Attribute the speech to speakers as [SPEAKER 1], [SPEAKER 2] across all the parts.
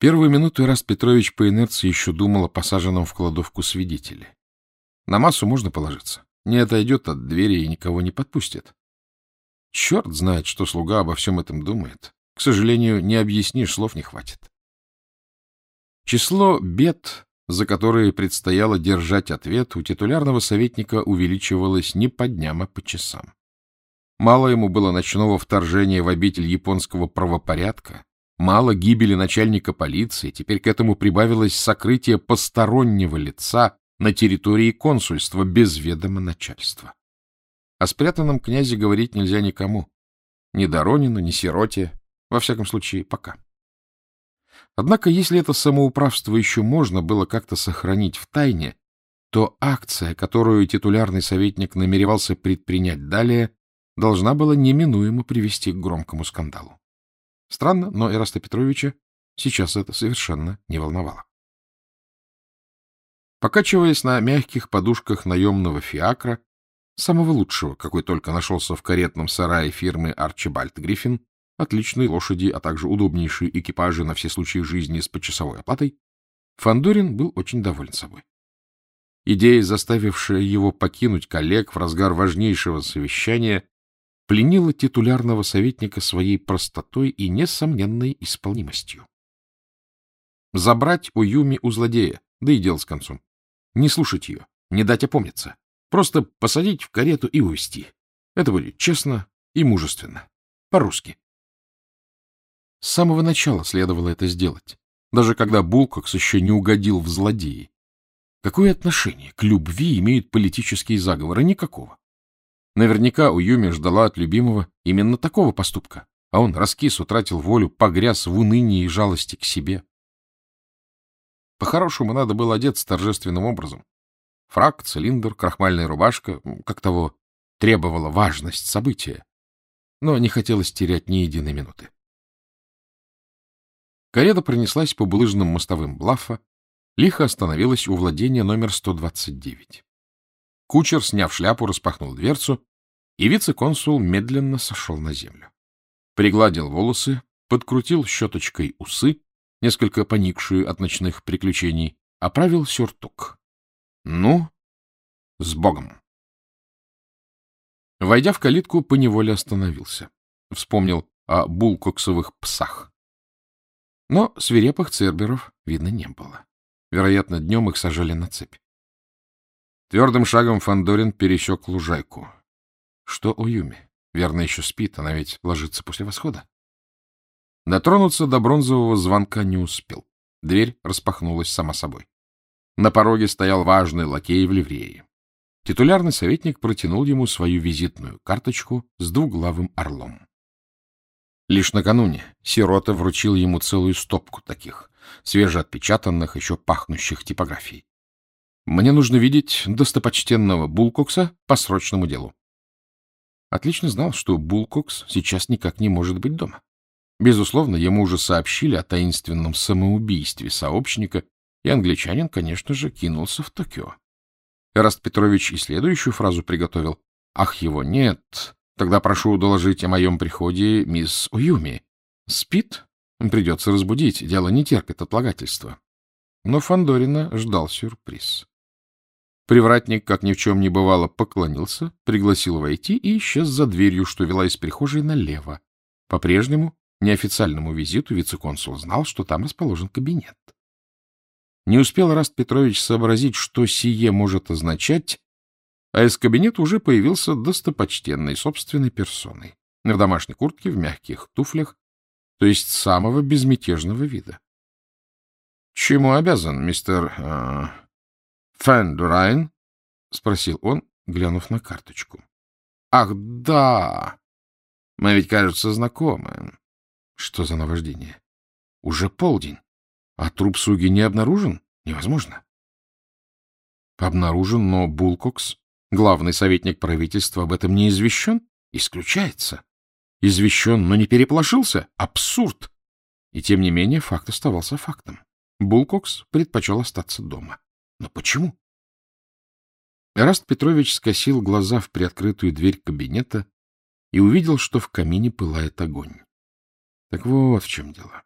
[SPEAKER 1] Первую минуту Ираст Петрович по инерции еще думал о посаженном в кладовку свидетеле. На массу можно положиться. Не отойдет от двери и никого не подпустит. Черт знает, что слуга обо всем этом думает. К сожалению, не объяснишь, слов не хватит. Число бед, за которые предстояло держать ответ, у титулярного советника увеличивалось не по дням, а по часам. Мало ему было ночного вторжения в обитель японского правопорядка, мало гибели начальника полиции, теперь к этому прибавилось сокрытие постороннего лица на территории консульства без ведома начальства. О спрятанном князе говорить нельзя никому. Ни Доронину, ни Сироте, во всяком случае, пока. Однако, если это самоуправство еще можно было как-то сохранить в тайне, то акция, которую титулярный советник намеревался предпринять далее, должна была неминуемо привести к громкому скандалу. Странно, но Эраста Петровича сейчас это совершенно не волновало. Покачиваясь на мягких подушках наемного фиакра, самого лучшего, какой только нашелся в каретном сарае фирмы Арчибальд Гриффин, отличной лошади, а также удобнейшие экипажи на все случаи жизни с почасовой оплатой, Фандорин был очень доволен собой. Идея, заставившая его покинуть коллег в разгар важнейшего совещания, пленила титулярного советника своей простотой и несомненной исполнимостью. Забрать у Юми у злодея, да и дел с концом. Не слушать ее, не дать опомниться. Просто посадить в карету и увезти. Это будет честно и мужественно. По-русски. С самого начала следовало это сделать, даже когда Булкокс еще не угодил в злодеи. Какое отношение к любви имеют политические заговоры? Никакого. Наверняка у Юми ждала от любимого именно такого поступка, а он раскис, утратил волю, погряз в унынии и жалости к себе. По-хорошему, надо было одеться торжественным образом. Фрак, цилиндр, крахмальная рубашка, как того требовала важность события. Но не хотелось терять ни единой минуты. Карета пронеслась по булыжным мостовым Блаффа, лихо остановилась у владения номер 129. Кучер, сняв шляпу, распахнул дверцу, и вице-консул медленно сошел на землю. Пригладил волосы, подкрутил щеточкой усы, несколько поникшую от ночных приключений, оправил сюртук. Ну, с Богом! Войдя в калитку, поневоле остановился. Вспомнил о булкоксовых псах. Но свирепых церберов видно не было. Вероятно, днем их сажали на цепь. Твердым шагом Фандорин пересек лужайку. Что у Юми? Верно, еще спит, она ведь ложится после восхода. Дотронуться до бронзового звонка не успел. Дверь распахнулась сама собой. На пороге стоял важный лакей в ливрее. Титулярный советник протянул ему свою визитную карточку с двуглавым орлом. Лишь накануне сирота вручил ему целую стопку таких, свежеотпечатанных, еще пахнущих типографий. Мне нужно видеть достопочтенного Булкокса по срочному делу. Отлично знал, что Булкокс сейчас никак не может быть дома. Безусловно, ему уже сообщили о таинственном самоубийстве сообщника, и англичанин, конечно же, кинулся в Токио. Эраст Петрович и следующую фразу приготовил. «Ах, его нет! Тогда прошу доложить о моем приходе мисс Уюми. Спит? Придется разбудить, дело не терпит отлагательства. Но Фандорина ждал сюрприз. Привратник, как ни в чем не бывало, поклонился, пригласил войти и исчез за дверью, что вела из прихожей налево. По-прежнему, неофициальному визиту вице-консул знал, что там расположен кабинет. Не успел Раст Петрович сообразить, что сие может означать, а из кабинета уже появился достопочтенной собственной персоной, в домашней куртке, в мягких туфлях, то есть самого безмятежного вида. — Чему обязан, мистер э, Фендурайн? — спросил он, глянув на карточку. — Ах, да! Мы ведь, кажется, знакомы. Что за наваждение? Уже полдень, а труп Суги не обнаружен? Невозможно. Обнаружен, но Булкокс Главный советник правительства об этом не извещен? Исключается. Извещен, но не переполошился? Абсурд! И тем не менее факт оставался фактом. Булкокс предпочел остаться дома. Но почему? Эраст Петрович скосил глаза в приоткрытую дверь кабинета и увидел, что в камине пылает огонь. Так вот в чем дело.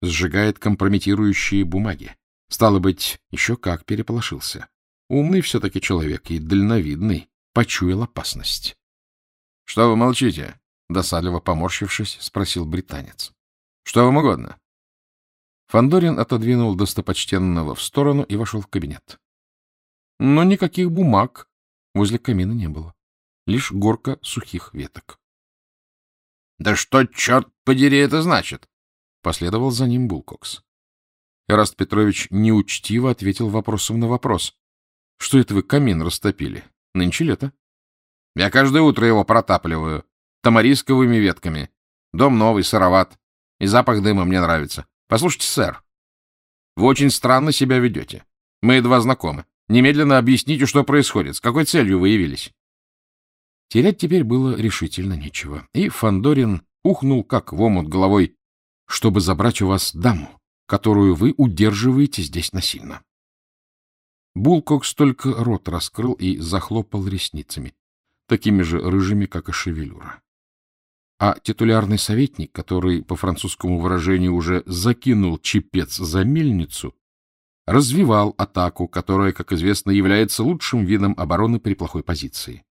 [SPEAKER 1] сжигает компрометирующие бумаги. Стало быть, еще как переполошился. Умный все-таки человек и дальновидный, почуял опасность. — Что вы молчите? — досадливо поморщившись, спросил британец. — Что вам угодно? Фандорин отодвинул достопочтенного в сторону и вошел в кабинет. Но никаких бумаг возле камина не было. Лишь горка сухих веток. — Да что, черт подери, это значит? — последовал за ним Булкокс. Эраст Петрович неучтиво ответил вопросом на вопрос. — Что это вы камин растопили? Нынче лето. — Я каждое утро его протапливаю. Тамарисковыми ветками. Дом новый, сыроват. И запах дыма мне нравится. Послушайте, сэр, вы очень странно себя ведете. Мы едва знакомы. Немедленно объясните, что происходит. С какой целью вы явились? Терять теперь было решительно нечего. И Фандорин ухнул как в омут головой, чтобы забрать у вас даму, которую вы удерживаете здесь насильно. Булкокс только рот раскрыл и захлопал ресницами, такими же рыжими, как и шевелюра. А титулярный советник, который, по французскому выражению, уже закинул чепец за мельницу, развивал атаку, которая, как известно, является лучшим видом обороны при плохой позиции.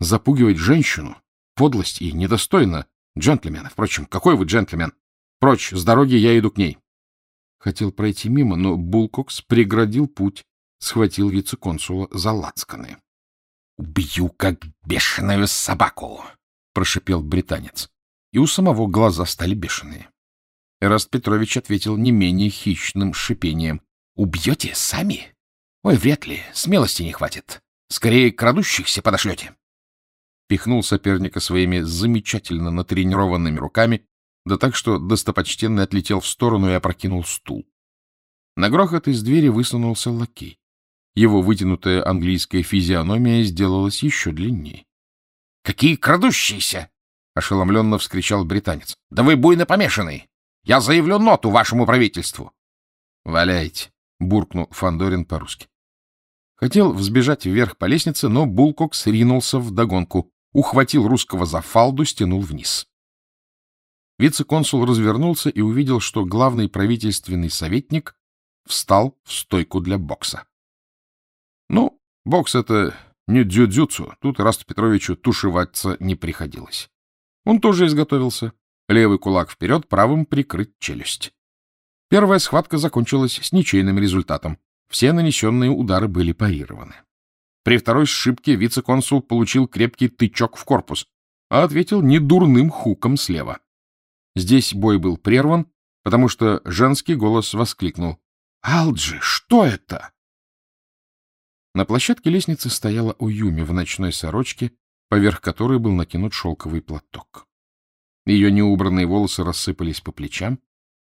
[SPEAKER 1] Запугивать женщину — подлость и недостойно джентльмена. Впрочем, какой вы джентльмен? Прочь, с дороги я иду к ней. Хотел пройти мимо, но Булкокс преградил путь, схватил вице-консула за лацканы. — Убью, как бешеную собаку! — прошипел британец. И у самого глаза стали бешеные. Эраст Петрович ответил не менее хищным шипением. — Убьете сами? Ой, вряд ли, смелости не хватит. Скорее, крадущихся подошлете. Пихнул соперника своими замечательно натренированными руками, да так, что достопочтенный отлетел в сторону и опрокинул стул. На грохот из двери высунулся лакей. Его вытянутая английская физиономия сделалась еще длиннее. Какие крадущиеся! — ошеломленно вскричал британец. — Да вы буйно помешанный! Я заявлю ноту вашему правительству! — Валяйте! — буркнул Фандорин по-русски. Хотел взбежать вверх по лестнице, но Булкокс ринулся вдогонку, ухватил русского за фалду, стянул вниз. Вице-консул развернулся и увидел, что главный правительственный советник встал в стойку для бокса. Ну, бокс — это не дзюдзюцу, тут Расту Петровичу тушеваться не приходилось. Он тоже изготовился. Левый кулак вперед, правым прикрыть челюсть. Первая схватка закончилась с ничейным результатом. Все нанесенные удары были парированы. При второй сшибке вице-консул получил крепкий тычок в корпус, а ответил недурным хуком слева. Здесь бой был прерван, потому что женский голос воскликнул. — Алджи, что это? На площадке лестницы стояла Уюми в ночной сорочке, поверх которой был накинут шелковый платок. Ее неубранные волосы рассыпались по плечам,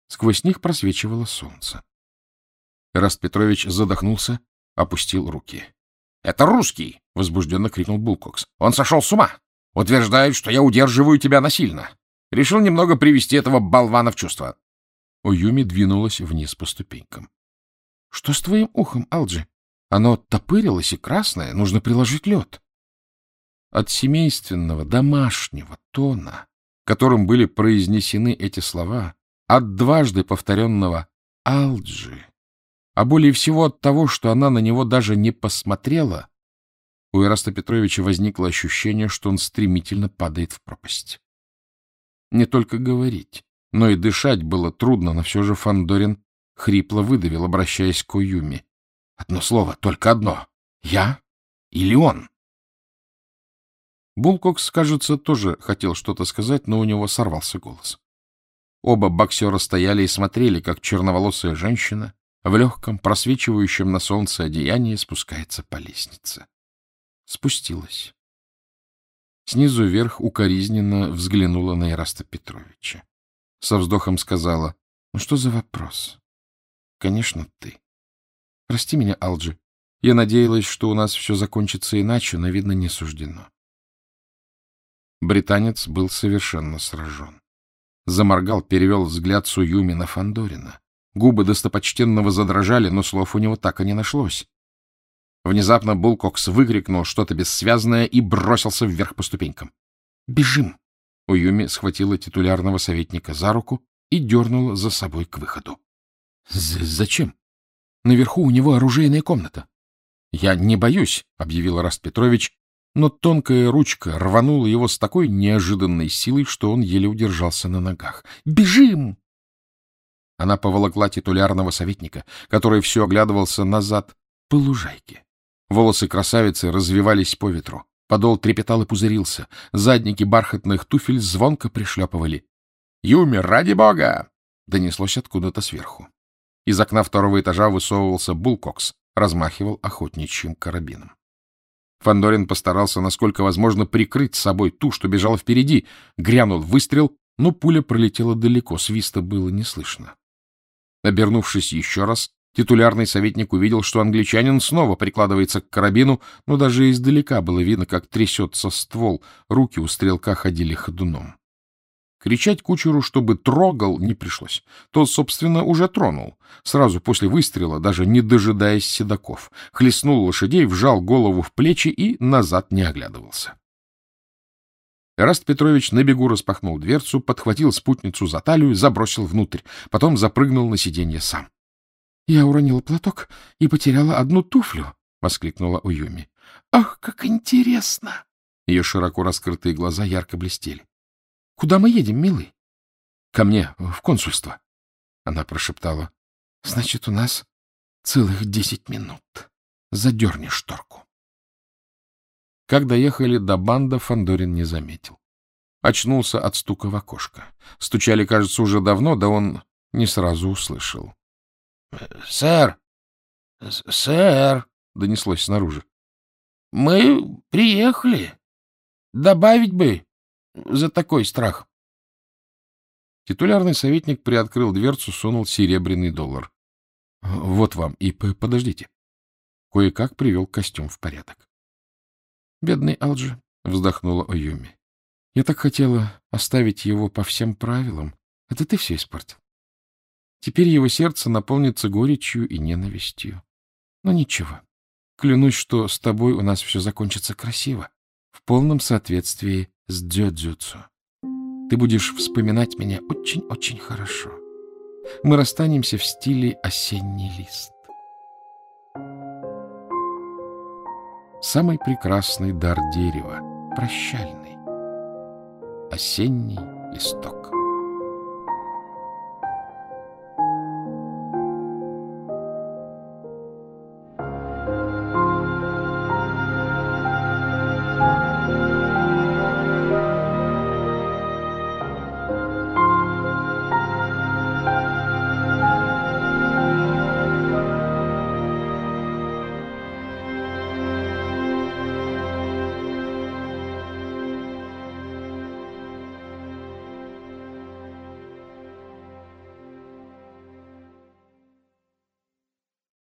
[SPEAKER 1] сквозь них просвечивало солнце. Раст Петрович задохнулся, опустил руки. — Это русский! — возбужденно крикнул Булкокс. — Он сошел с ума! Утверждает, что я удерживаю тебя насильно. Решил немного привести этого болвана в чувство. Уюми двинулась вниз по ступенькам. — Что с твоим ухом, Алджи? Оно топырилось и красное, нужно приложить лед. От семейственного, домашнего тона, которым были произнесены эти слова, от дважды повторенного «Алджи», а более всего от того, что она на него даже не посмотрела, у Ираста Петровича возникло ощущение, что он стремительно падает в пропасть. Не только говорить, но и дышать было трудно, но все же Фандорин хрипло выдавил, обращаясь к Уюми. Одно слово, только одно. Я или он? Булкокс, кажется, тоже хотел что-то сказать, но у него сорвался голос. Оба боксера стояли и смотрели, как черноволосая женщина в легком, просвечивающем на солнце одеянии спускается по лестнице. Спустилась. Снизу вверх укоризненно взглянула на Ираста Петровича. Со вздохом сказала, «Ну что за вопрос?» «Конечно, ты. Прости меня, Алджи. Я надеялась, что у нас все закончится иначе, но, видно, не суждено. Британец был совершенно сражен. Заморгал, перевел взгляд Суюми на Фандорина. Губы достопочтенного задрожали, но слов у него так и не нашлось. Внезапно Булкокс выкрикнул что-то бессвязное и бросился вверх по ступенькам. «Бежим!» Уюми схватила титулярного советника за руку и дернула за собой к выходу. — Зачем? Наверху у него оружейная комната. — Я не боюсь, — объявил Раст Петрович, но тонкая ручка рванула его с такой неожиданной силой, что он еле удержался на ногах. «Бежим!» Она поволокла титулярного советника, который все оглядывался назад по лужайке. Волосы красавицы развивались по ветру. Подол трепетал и пузырился. Задники бархатных туфель звонко пришлепывали. «Юмер, ради бога!» — донеслось откуда-то сверху. Из окна второго этажа высовывался Булкокс, размахивал охотничьим карабином. Фандорин постарался, насколько возможно, прикрыть собой ту, что бежала впереди. Грянул выстрел, но пуля пролетела далеко, свиста было не слышно. Обернувшись еще раз, титулярный советник увидел, что англичанин снова прикладывается к карабину, но даже издалека было видно, как трясется ствол, руки у стрелка ходили ходуном. Кричать кучеру, чтобы трогал, не пришлось. Тот, собственно, уже тронул. Сразу после выстрела, даже не дожидаясь седаков, хлестнул лошадей, вжал голову в плечи и назад не оглядывался. Раст Петрович на бегу распахнул дверцу, подхватил спутницу за талию, забросил внутрь, потом запрыгнул на сиденье сам. — Я уронила платок и потеряла одну туфлю, — воскликнула Уюми. — Ах, как интересно! Ее широко раскрытые глаза ярко блестели. — Куда мы едем, милый? — Ко мне, в консульство. Она прошептала. — Значит, у нас целых десять минут. Задерни шторку. Как доехали до банда, Фандорин не заметил. Очнулся от стука в окошко. Стучали, кажется, уже давно, да он не сразу услышал. — Сэр! Сэр! — донеслось снаружи. — Мы приехали. Добавить бы за такой страх. Титулярный советник приоткрыл дверцу, сунул серебряный доллар. — Вот вам, и подождите. Кое-как привел костюм в порядок. — Бедный Алджи, — вздохнула Оюми. — Я так хотела оставить его по всем правилам. Это ты все испортил. Теперь его сердце наполнится горечью и ненавистью. Но ничего. Клянусь, что с тобой у нас все закончится красиво, в полном соответствии с дзёдзюцу. Ты будешь вспоминать меня очень-очень хорошо. Мы расстанемся в стиле «осенний лист». Самый прекрасный дар дерева — прощальный. Осенний листок.